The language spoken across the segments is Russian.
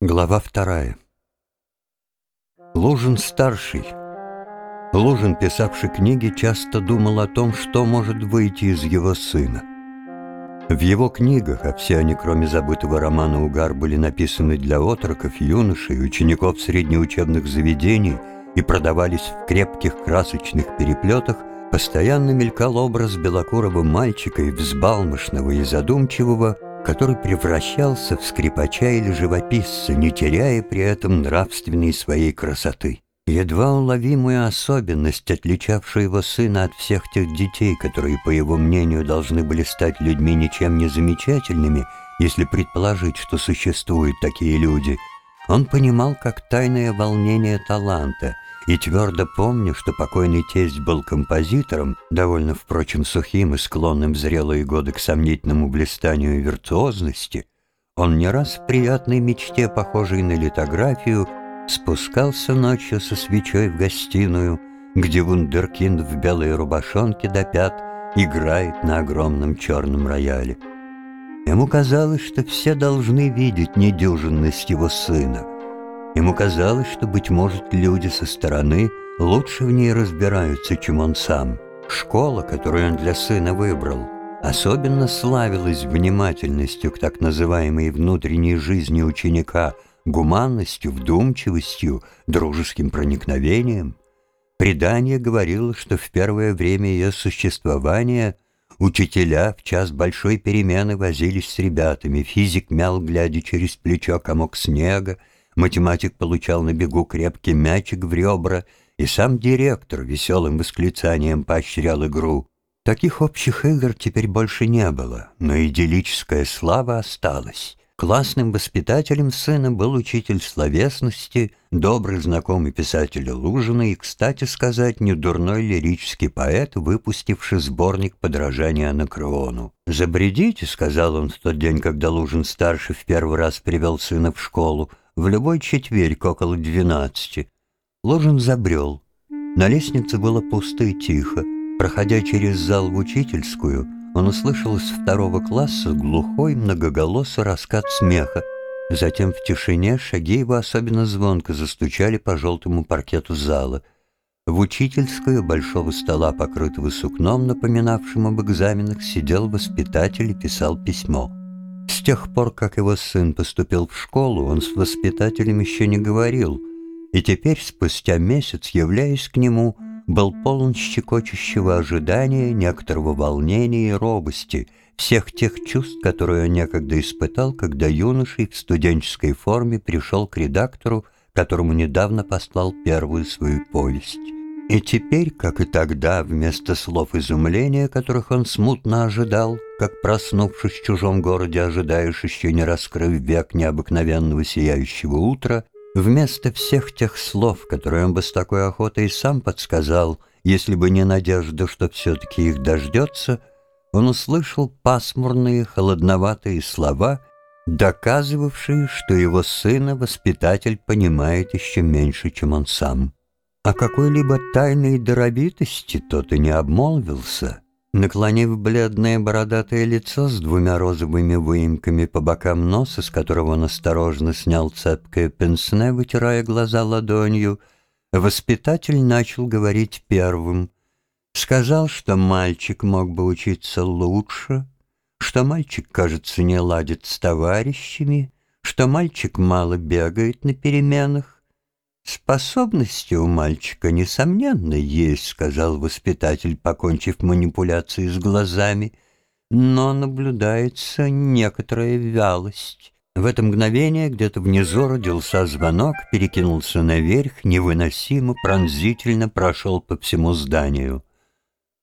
Глава вторая. Лужин-старший. Лужин, писавший книги, часто думал о том, что может выйти из его сына. В его книгах, а все они, кроме забытого романа «Угар», были написаны для отроков, юношей, учеников среднеучебных заведений и продавались в крепких красочных переплетах, постоянно мелькал образ белокурого мальчика и взбалмошного и задумчивого, который превращался в скрипача или живописца, не теряя при этом нравственной своей красоты. Едва уловимую особенность, отличавшую его сына от всех тех детей, которые, по его мнению, должны были стать людьми ничем не замечательными, если предположить, что существуют такие люди, он понимал как тайное волнение таланта — и твердо помню, что покойный тесть был композитором, довольно, впрочем, сухим и склонным в зрелые годы к сомнительному блистанию и виртуозности, он не раз в приятной мечте, похожей на литографию, спускался ночью со свечой в гостиную, где вундеркинд в белой рубашонке до пят играет на огромном черном рояле. Ему казалось, что все должны видеть недюжинность его сына — Ему казалось, что, быть может, люди со стороны лучше в ней разбираются, чем он сам. Школа, которую он для сына выбрал, особенно славилась внимательностью к так называемой внутренней жизни ученика, гуманностью, вдумчивостью, дружеским проникновением. Предание говорило, что в первое время ее существования учителя в час большой перемены возились с ребятами, физик мял, глядя через плечо комок снега, Математик получал на бегу крепкий мячик в ребра, и сам директор веселым восклицанием поощрял игру. Таких общих игр теперь больше не было, но идиллическая слава осталась. Классным воспитателем сына был учитель словесности, добрый знакомый писателя Лужина и, кстати сказать, недурной лирический поэт, выпустивший сборник подражания Анакреону. «Забредите», — сказал он в тот день, когда Лужин-старший в первый раз привел сына в школу, в любой четверг около двенадцати. Ложин забрел. На лестнице было пусто и тихо. Проходя через зал в учительскую, он услышал из второго класса глухой многоголосый раскат смеха. Затем в тишине шаги его особенно звонко застучали по желтому паркету зала. В учительскую большого стола, покрытого сукном, напоминавшим об экзаменах, сидел воспитатель и писал письмо. С тех пор, как его сын поступил в школу, он с воспитателем еще не говорил, и теперь, спустя месяц, являясь к нему, был полон щекочущего ожидания, некоторого волнения и робости, всех тех чувств, которые он некогда испытал, когда юношей в студенческой форме пришел к редактору, которому недавно послал первую свою повесть. И теперь, как и тогда, вместо слов изумления, которых он смутно ожидал, как проснувшись в чужом городе, ожидаешь еще не раскрыв век необыкновенного сияющего утра, вместо всех тех слов, которые он бы с такой охотой сам подсказал, если бы не надежда, что все-таки их дождется, он услышал пасмурные, холодноватые слова, доказывавшие, что его сына воспитатель понимает еще меньше, чем он сам. О какой-либо тайной даровитости тот и не обмолвился. Наклонив бледное бородатое лицо с двумя розовыми выемками по бокам носа, с которого он осторожно снял цепкое пенсне, вытирая глаза ладонью, воспитатель начал говорить первым. Сказал, что мальчик мог бы учиться лучше, что мальчик, кажется, не ладит с товарищами, что мальчик мало бегает на переменах, «Способности у мальчика, несомненно, есть», — сказал воспитатель, покончив манипуляции с глазами, «но наблюдается некоторая вялость». В это мгновение где-то внизу родился звонок, перекинулся наверх, невыносимо, пронзительно прошел по всему зданию.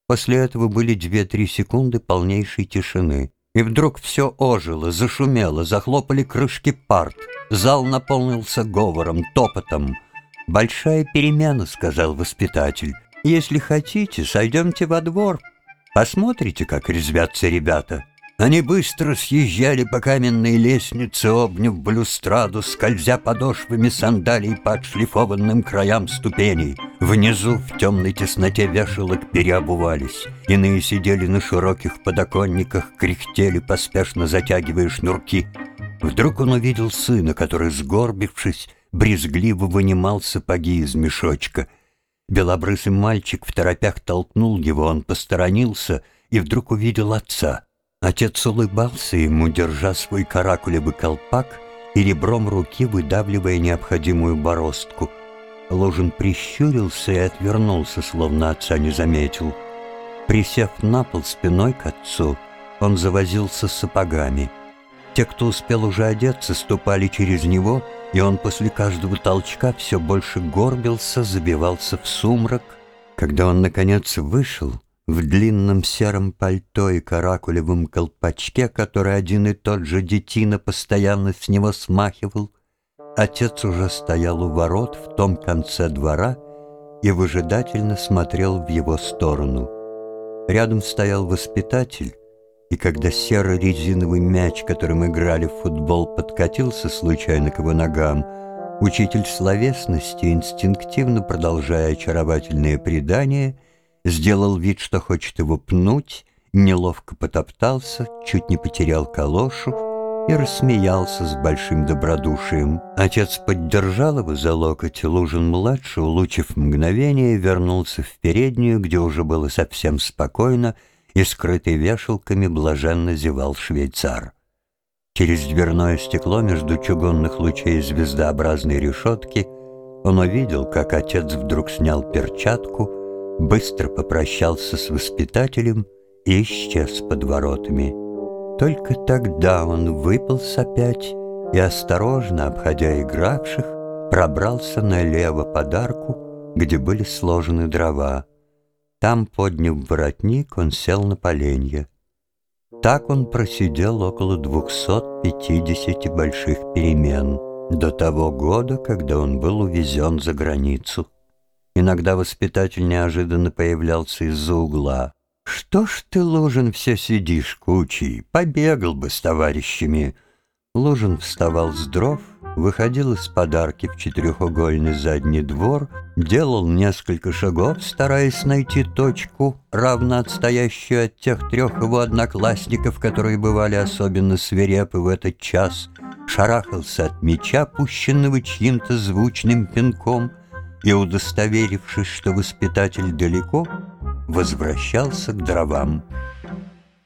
После этого были две-три секунды полнейшей тишины. И вдруг все ожило, зашумело, захлопали крышки парт. Зал наполнился говором, топотом — «Большая перемена», — сказал воспитатель. «Если хотите, сойдемте во двор. Посмотрите, как резвятся ребята». Они быстро съезжали по каменной лестнице, обняв балюстраду, скользя подошвами сандалий по отшлифованным краям ступеней. Внизу в темной тесноте вешалок переобувались. Иные сидели на широких подоконниках, кряхтели, поспешно затягивая шнурки. Вдруг он увидел сына, который, сгорбившись, брезгливо вынимал сапоги из мешочка. Белобрысый мальчик в торопях толкнул его, он посторонился и вдруг увидел отца. Отец улыбался ему, держа свой каракулевый колпак и ребром руки выдавливая необходимую бороздку. Ложин прищурился и отвернулся, словно отца не заметил. Присев на пол спиной к отцу, он завозился сапогами. Те, кто успел уже одеться, ступали через него — и он после каждого толчка все больше горбился, забивался в сумрак. Когда он, наконец, вышел в длинном сером пальто и каракулевом колпачке, который один и тот же детина постоянно с него смахивал, отец уже стоял у ворот в том конце двора и выжидательно смотрел в его сторону. Рядом стоял воспитатель, и когда серый резиновый мяч, которым играли в футбол, подкатился случайно к его ногам, учитель словесности, инстинктивно продолжая очаровательное предание, сделал вид, что хочет его пнуть, неловко потоптался, чуть не потерял калошу и рассмеялся с большим добродушием. Отец поддержал его за локоть, Лужин-младший, улучив мгновение, вернулся в переднюю, где уже было совсем спокойно, и, скрытый вешалками, блаженно зевал швейцар. Через дверное стекло между чугунных лучей звездообразной решетки он увидел, как отец вдруг снял перчатку, быстро попрощался с воспитателем и исчез под воротами. Только тогда он выполз опять и, осторожно обходя игравших, пробрался налево подарку, где были сложены дрова. Там, подняв воротник, он сел на поленье. Так он просидел около 250 больших перемен до того года, когда он был увезен за границу. Иногда воспитатель неожиданно появлялся из-за угла. «Что ж ты, Лужин, все сидишь, кучей? Побегал бы с товарищами!» Лужин вставал с дров, выходил из подарки в четырехугольный задний двор, делал несколько шагов, стараясь найти точку, равно отстоящую от тех трех его одноклассников, которые бывали особенно свирепы в этот час, шарахался от меча, пущенного чьим-то звучным пинком, и, удостоверившись, что воспитатель далеко, возвращался к дровам.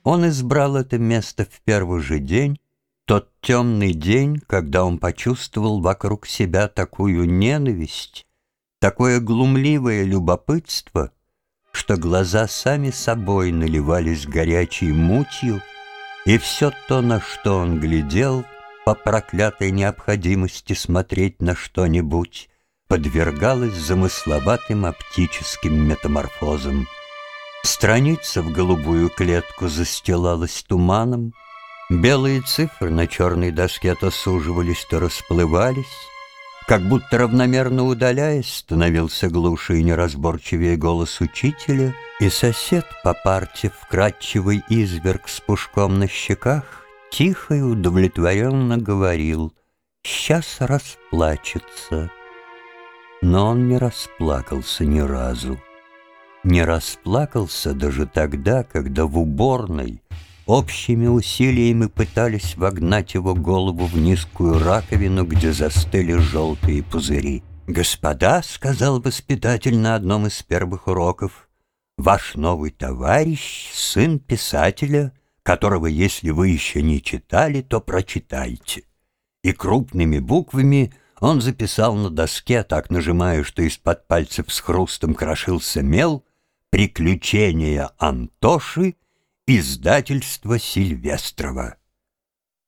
Он избрал это место в первый же день, тот темный день, когда он почувствовал вокруг себя такую ненависть, такое глумливое любопытство, что глаза сами собой наливались горячей мутью, и все то, на что он глядел, по проклятой необходимости смотреть на что-нибудь, подвергалось замысловатым оптическим метаморфозам. Страница в голубую клетку застилалась туманом, Белые цифры на черной доске то суживались, то расплывались, как будто равномерно удаляясь, становился глуше и неразборчивее голос учителя, и сосед по парте, вкрадчивый изверг с пушком на щеках, тихо и удовлетворенно говорил «Сейчас расплачется». Но он не расплакался ни разу. Не расплакался даже тогда, когда в уборной — Общими усилиями пытались вогнать его голову в низкую раковину, где застыли желтые пузыри. «Господа», — сказал воспитатель на одном из первых уроков, «ваш новый товарищ — сын писателя, которого, если вы еще не читали, то прочитайте». И крупными буквами он записал на доске, так нажимая, что из-под пальцев с хрустом крошился мел, «Приключения Антоши» Издательство Сильвестрова.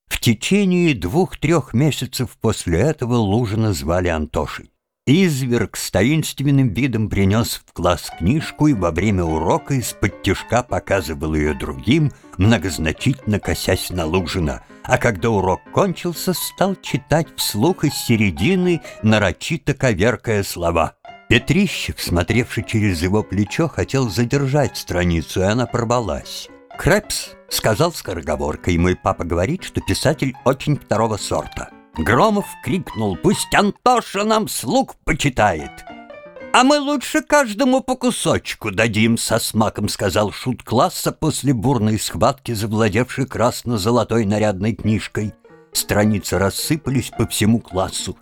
В течение двух-трех месяцев после этого Лужина звали Антошей. Изверг с таинственным видом принес в класс книжку и во время урока из-под тяжка показывал ее другим, многозначительно косясь на Лужина, а когда урок кончился, стал читать вслух из середины, нарочито коверкая слова. Петрищев, смотревший через его плечо, хотел задержать страницу, и она порвалась. Крепс сказал скороговоркой, мой папа говорит, что писатель очень второго сорта. Громов крикнул, пусть Антоша нам слуг почитает. «А мы лучше каждому по кусочку дадим», — со смаком сказал шут класса после бурной схватки, завладевший красно-золотой нарядной книжкой. Страницы рассыпались по всему классу.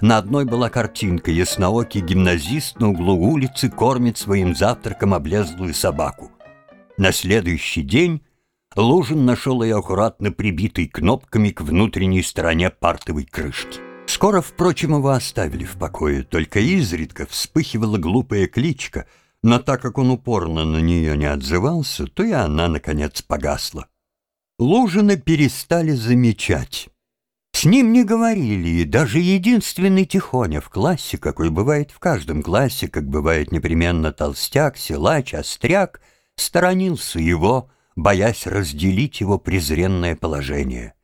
На одной была картинка «Ясноокий гимназист на углу улицы кормит своим завтраком облезлую собаку». На следующий день Лужин нашел ее аккуратно прибитой кнопками к внутренней стороне партовой крышки. Скоро, впрочем, его оставили в покое, только изредка вспыхивала глупая кличка, но так как он упорно на нее не отзывался, то и она, наконец, погасла. Лужина перестали замечать. С ним не говорили, и даже единственный Тихоня в классе, какой бывает в каждом классе, как бывает непременно толстяк, силач, остряк, сторонился его, боясь разделить его презренное положение.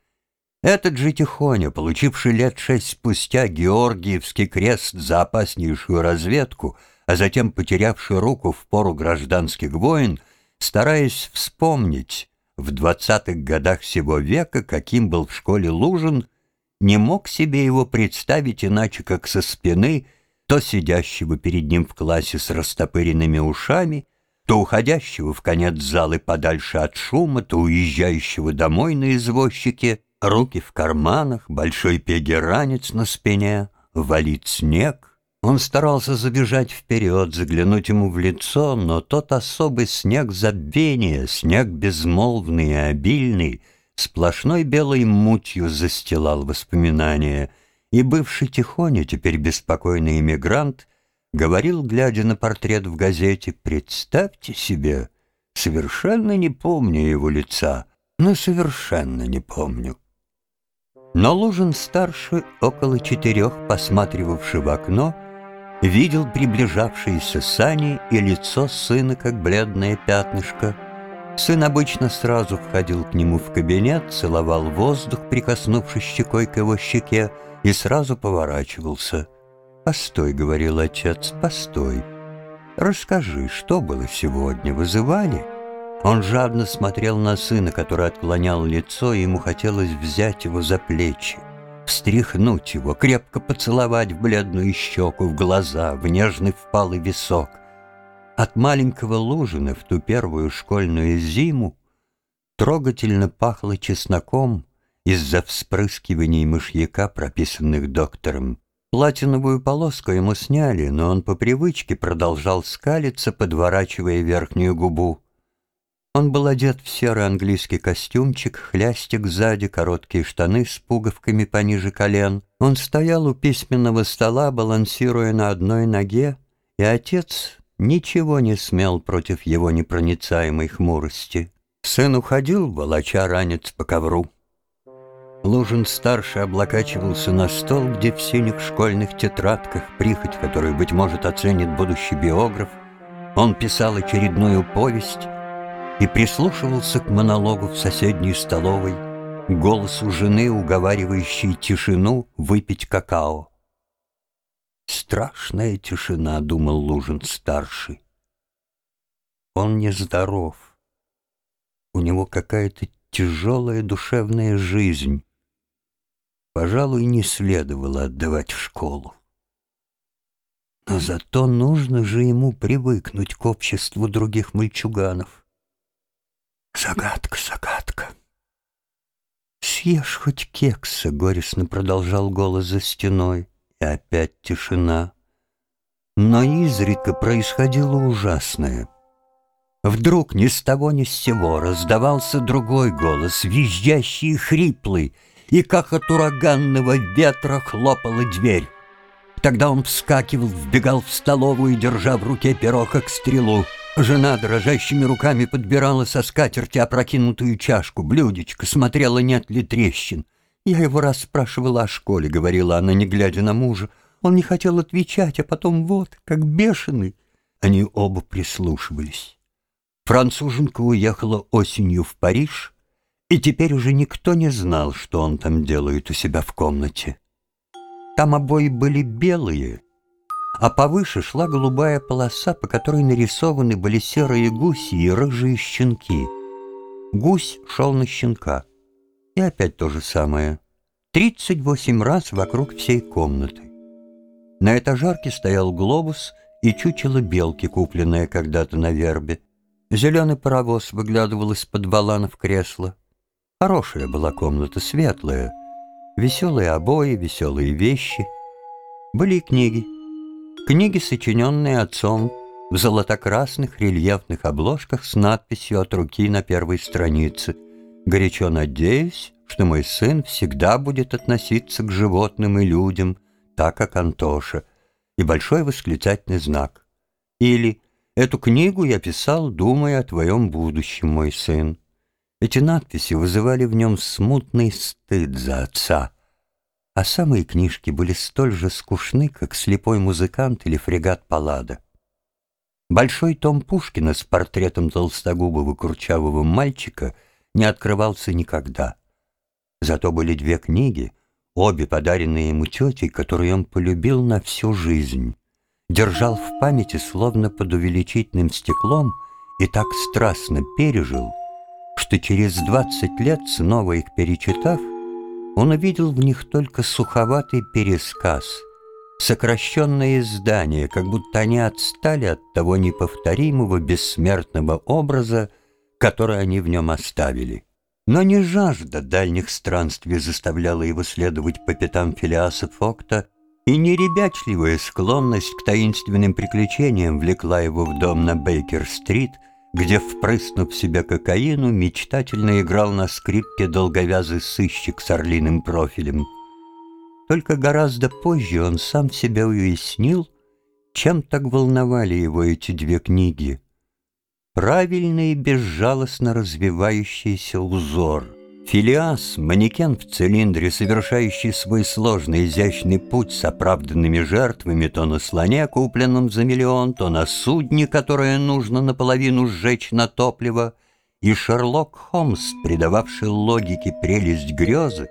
Этот же Тихоня, получивший лет шесть спустя Георгиевский крест за опаснейшую разведку, а затем потерявший руку в пору гражданских войн, стараясь вспомнить в двадцатых годах сего века, каким был в школе Лужин, не мог себе его представить иначе, как со спины, то сидящего перед ним в классе с растопыренными ушами, то уходящего в конец залы подальше от шума, то уезжающего домой на извозчике, руки в карманах, большой пегеранец на спине, валит снег. Он старался забежать вперед, заглянуть ему в лицо, но тот особый снег забвения, снег безмолвный и обильный, сплошной белой мутью застилал воспоминания, и бывший тихоня, теперь беспокойный эмигрант — говорил, глядя на портрет в газете, «Представьте себе, совершенно не помню его лица, но совершенно не помню». Но Лужин-старший, около четырех, посматривавший в окно, видел приближавшиеся сани и лицо сына, как бледное пятнышко. Сын обычно сразу входил к нему в кабинет, целовал воздух, прикоснувшись щекой к его щеке, и сразу поворачивался — «Постой», — говорил отец, — «постой. Расскажи, что было сегодня, вызывали?» Он жадно смотрел на сына, который отклонял лицо, и ему хотелось взять его за плечи, встряхнуть его, крепко поцеловать в бледную щеку, в глаза, в нежный впалый висок. От маленького Лужина в ту первую школьную зиму трогательно пахло чесноком из-за вспрыскиваний мышьяка, прописанных доктором. Платиновую полоску ему сняли, но он по привычке продолжал скалиться, подворачивая верхнюю губу. Он был одет в серый английский костюмчик, хлястик сзади, короткие штаны с пуговками пониже колен. Он стоял у письменного стола, балансируя на одной ноге, и отец ничего не смел против его непроницаемой хмурости. Сын уходил, волоча ранец по ковру. Лужин-старший облокачивался на стол, где в синих школьных тетрадках, прихоть которую, быть может, оценит будущий биограф, он писал очередную повесть и прислушивался к монологу в соседней столовой, голосу жены, уговаривающей тишину выпить какао. «Страшная тишина», — думал Лужин-старший. «Он нездоров. У него какая-то тяжелая душевная жизнь пожалуй, не следовало отдавать в школу. Но зато нужно же ему привыкнуть к обществу других мальчуганов. Загадка, загадка. «Съешь хоть кекса», — горестно продолжал голос за стеной, и опять тишина. Но изредка происходило ужасное. Вдруг ни с того ни с сего раздавался другой голос, визжащий и хриплый — и как от ураганного ветра хлопала дверь. Тогда он вскакивал, вбегал в столовую, держа в руке перо, как стрелу. Жена дрожащими руками подбирала со скатерти опрокинутую чашку, блюдечко, смотрела, нет ли трещин. «Я его расспрашивала о школе», — говорила она, не глядя на мужа. Он не хотел отвечать, а потом вот, как бешеный. Они оба прислушивались. Француженка уехала осенью в Париж — и теперь уже никто не знал, что он там делает у себя в комнате. Там обои были белые, а повыше шла голубая полоса, по которой нарисованы были серые гуси и рыжие щенки. Гусь шел на щенка. И опять то же самое. Тридцать восемь раз вокруг всей комнаты. На этажарке стоял глобус и чучело белки, купленное когда-то на вербе. Зеленый паровоз выглядывал из-под валана в кресло. Хорошая была комната, светлая. веселые обои, веселые вещи. Были книги. Книги, сочиненные отцом в золотокрасных рельефных обложках с надписью от руки на первой странице. «Горячо надеюсь, что мой сын всегда будет относиться к животным и людям, так как Антоша» и большой восклицательный знак. Или «Эту книгу я писал, думая о твоем будущем, мой сын». Эти надписи вызывали в нем смутный стыд за отца, а самые книжки были столь же скучны, как «Слепой музыкант» или «Фрегат Паллада». Большой том Пушкина с портретом толстогубого курчавого мальчика не открывался никогда. Зато были две книги, обе подаренные ему тетей, которые он полюбил на всю жизнь, держал в памяти словно под увеличительным стеклом и так страстно пережил, что через двадцать лет, снова их перечитав, он увидел в них только суховатый пересказ, сокращенное издание, как будто они отстали от того неповторимого бессмертного образа, который они в нем оставили. Но не жажда дальних странствий заставляла его следовать по пятам Филиаса Фокта, и не ребячливая склонность к таинственным приключениям влекла его в дом на Бейкер-стрит, где, впрыснув себя кокаину, мечтательно играл на скрипке долговязый сыщик с орлиным профилем. Только гораздо позже он сам себя уяснил, чем так волновали его эти две книги — правильный и безжалостно развивающийся узор. Филиас, манекен в цилиндре, совершающий свой сложный изящный путь с оправданными жертвами то на слоне, купленном за миллион, то на судне, которое нужно наполовину сжечь на топливо, и Шерлок Холмс, придававший логике прелесть грезы,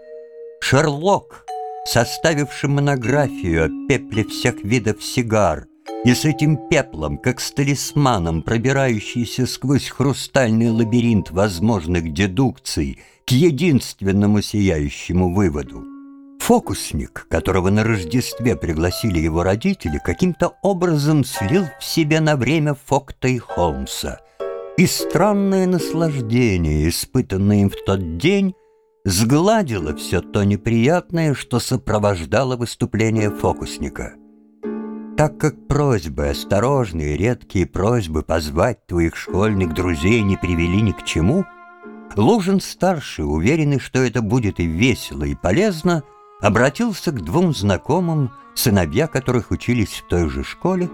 Шерлок, составивший монографию о пепле всех видов сигар — и с этим пеплом, как с талисманом, пробирающийся сквозь хрустальный лабиринт возможных дедукций к единственному сияющему выводу. Фокусник, которого на Рождестве пригласили его родители, каким-то образом слил в себе на время Фокта и Холмса. И странное наслаждение, испытанное им в тот день, сгладило все то неприятное, что сопровождало выступление фокусника — так как просьбы, осторожные, редкие просьбы позвать твоих школьных друзей не привели ни к чему, Лужин-старший, уверенный, что это будет и весело, и полезно, обратился к двум знакомым, сыновья которых учились в той же школе,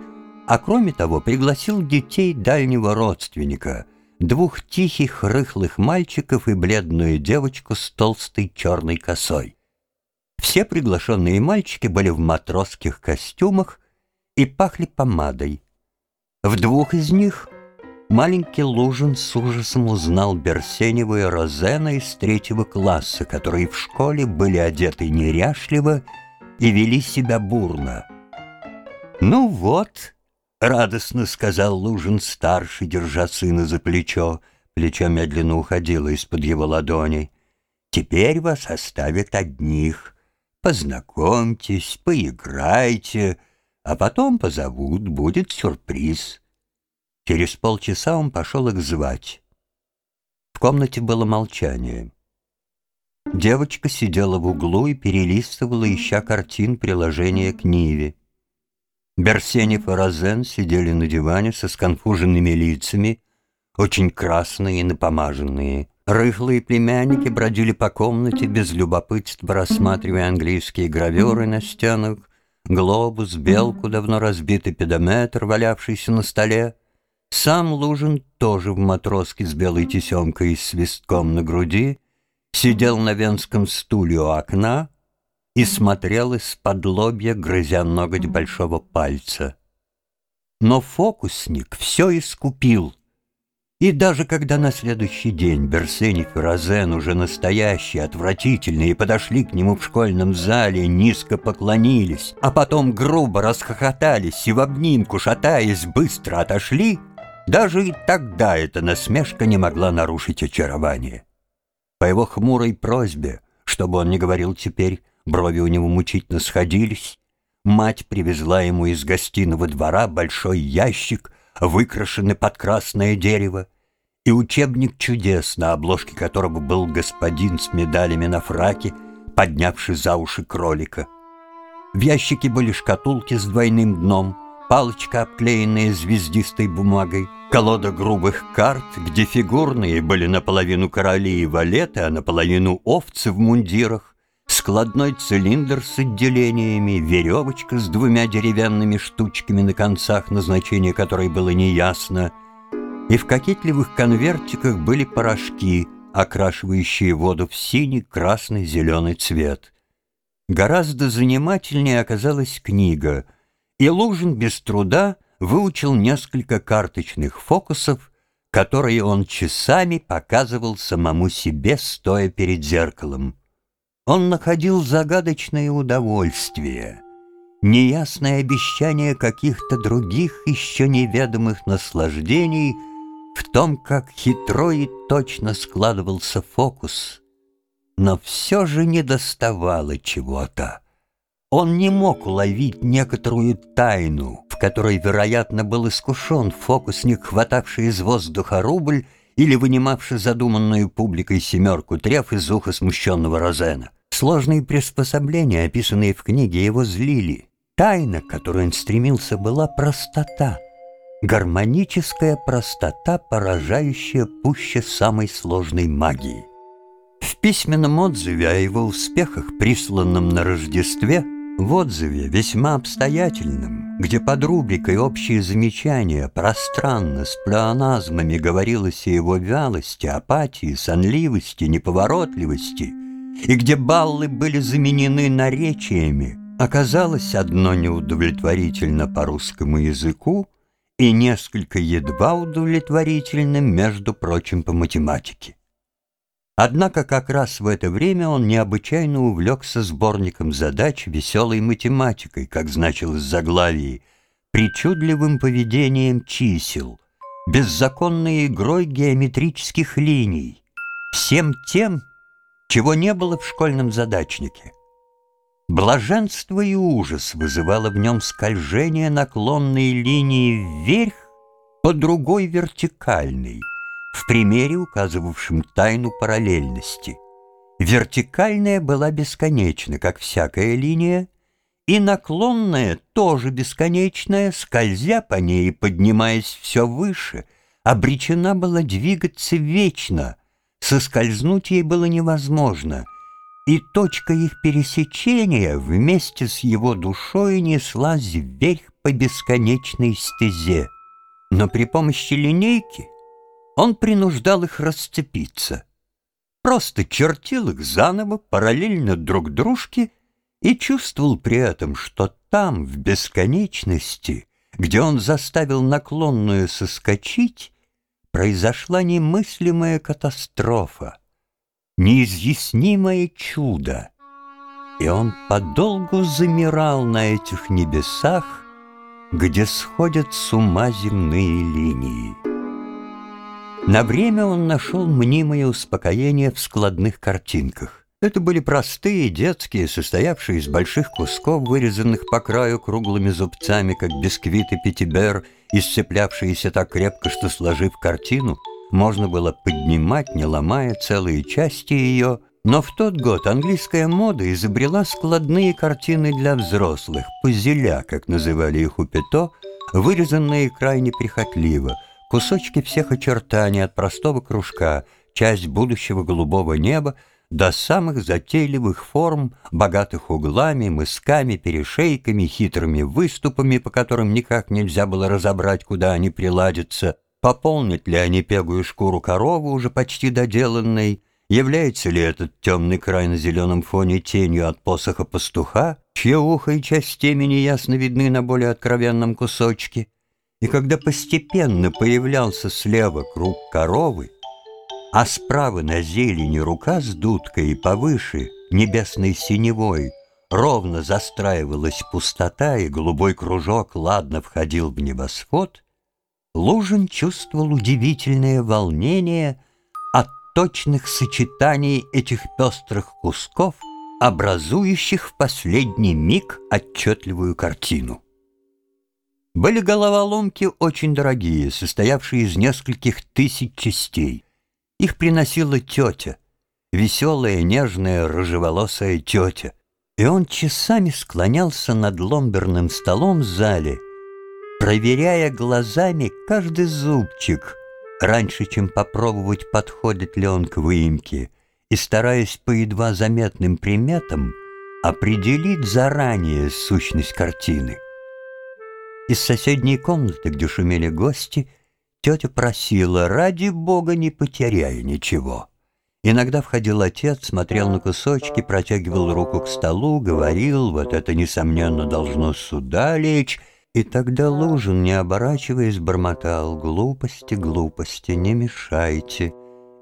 а кроме того пригласил детей дальнего родственника, двух тихих рыхлых мальчиков и бледную девочку с толстой черной косой. Все приглашенные мальчики были в матросских костюмах, и пахли помадой. В двух из них маленький Лужин с ужасом узнал Берсенева и Розена из третьего класса, которые в школе были одеты неряшливо и вели себя бурно. «Ну вот», — радостно сказал Лужин-старший, держа сына за плечо, плечо медленно уходило из-под его ладони, «теперь вас оставят одних. Познакомьтесь, поиграйте» а потом позовут, будет сюрприз. Через полчаса он пошел их звать. В комнате было молчание. Девочка сидела в углу и перелистывала, ища картин приложения к Ниве. Берсенев и Розен сидели на диване со сконфуженными лицами, очень красные и напомаженные. Рыхлые племянники бродили по комнате без любопытства, рассматривая английские гравюры на стенах, глобус, белку, давно разбитый педометр, валявшийся на столе. Сам Лужин, тоже в матроске с белой тесемкой и свистком на груди, сидел на венском стуле у окна и смотрел из-под лобья, грызя ноготь большого пальца. Но фокусник все искупил — и даже когда на следующий день Берсенев и Розен, уже настоящие, отвратительные, подошли к нему в школьном зале, низко поклонились, а потом грубо расхохотались и в обнимку, шатаясь, быстро отошли, даже и тогда эта насмешка не могла нарушить очарование. По его хмурой просьбе, чтобы он не говорил теперь, брови у него мучительно сходились, мать привезла ему из гостиного двора большой ящик, выкрашенный под красное дерево, и учебник чудес, на обложке которого был господин с медалями на фраке, поднявший за уши кролика. В ящике были шкатулки с двойным дном, палочка, обклеенная звездистой бумагой, колода грубых карт, где фигурные были наполовину короли и валеты, а наполовину овцы в мундирах, складной цилиндр с отделениями, веревочка с двумя деревянными штучками на концах, назначение которой было неясно, и в кокетливых конвертиках были порошки, окрашивающие воду в синий, красный, зеленый цвет. Гораздо занимательнее оказалась книга — и Лужин без труда выучил несколько карточных фокусов, которые он часами показывал самому себе, стоя перед зеркалом. Он находил загадочное удовольствие, неясное обещание каких-то других еще неведомых наслаждений в том, как хитро и точно складывался фокус. Но все же не доставало чего-то. Он не мог уловить некоторую тайну, в которой, вероятно, был искушен фокусник, хватавший из воздуха рубль или вынимавший задуманную публикой семерку треф из уха смущенного Розена. Сложные приспособления, описанные в книге, его злили. Тайна, к которой он стремился, была простота. Гармоническая простота, поражающая пуще самой сложной магии. В письменном отзыве о его успехах, присланном на Рождестве, в отзыве, весьма обстоятельном, где под рубрикой «Общие замечания» пространно с плеоназмами говорилось о его вялости, апатии, сонливости, неповоротливости, и где баллы были заменены наречиями, оказалось одно неудовлетворительно по русскому языку и несколько едва удовлетворительным, между прочим, по математике. Однако как раз в это время он необычайно увлекся сборником задач веселой математикой, как значилось в заглавии, причудливым поведением чисел, беззаконной игрой геометрических линий, всем тем, чего не было в школьном задачнике. Блаженство и ужас вызывало в нем скольжение наклонной линии вверх по другой вертикальной — в примере, указывавшем тайну параллельности. Вертикальная была бесконечна, как всякая линия, и наклонная, тоже бесконечная, скользя по ней и поднимаясь все выше, обречена была двигаться вечно, соскользнуть ей было невозможно, и точка их пересечения вместе с его душой неслась вверх по бесконечной стезе. Но при помощи линейки он принуждал их расцепиться. Просто чертил их заново, параллельно друг дружке, и чувствовал при этом, что там, в бесконечности, где он заставил наклонную соскочить, произошла немыслимая катастрофа, неизъяснимое чудо, и он подолгу замирал на этих небесах, где сходят с ума земные линии. На время он нашел мнимое успокоение в складных картинках. Это были простые, детские, состоявшие из больших кусков, вырезанных по краю круглыми зубцами, как бисквиты Пятибер, и сцеплявшиеся так крепко, что, сложив картину, можно было поднимать, не ломая целые части ее. Но в тот год английская мода изобрела складные картины для взрослых, пузеля, как называли их у Пето, вырезанные крайне прихотливо – Кусочки всех очертаний от простого кружка, часть будущего голубого неба до самых затейливых форм, богатых углами, мысками, перешейками, хитрыми выступами, по которым никак нельзя было разобрать, куда они приладятся, пополнят ли они пегую шкуру коровы, уже почти доделанной, является ли этот темный край на зеленом фоне тенью от посоха пастуха, чье ухо и часть темени ясно видны на более откровенном кусочке, и когда постепенно появлялся слева круг коровы, а справа на зелени рука с дудкой и повыше, небесной синевой, ровно застраивалась пустота, и голубой кружок ладно входил в небосвод, Лужин чувствовал удивительное волнение от точных сочетаний этих пестрых кусков, образующих в последний миг отчетливую картину. Были головоломки очень дорогие, состоявшие из нескольких тысяч частей. Их приносила тетя. веселая, нежная, рыжеволосая тетя. И он часами склонялся над ломберным столом в зале, проверяя глазами каждый зубчик, раньше, чем попробовать, подходит ли он к выемке, и стараясь по едва заметным приметам определить заранее сущность картины. Из соседней комнаты, где шумели гости, тетя просила, ради бога, не потеряя ничего. Иногда входил отец, смотрел на кусочки, протягивал руку к столу, говорил, вот это, несомненно, должно сюда лечь, и тогда Лужин, не оборачиваясь, бормотал «Глупости, глупости, не мешайте».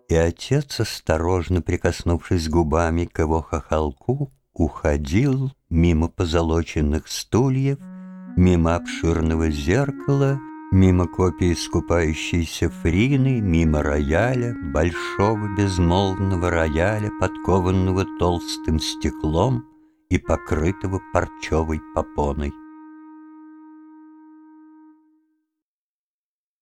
И отец, осторожно прикоснувшись губами к его хохолку, уходил мимо позолоченных стульев, мимо обширного зеркала, мимо копии скупающейся Фрины, мимо рояля, большого безмолвного рояля, подкованного толстым стеклом и покрытого парчевой попоной.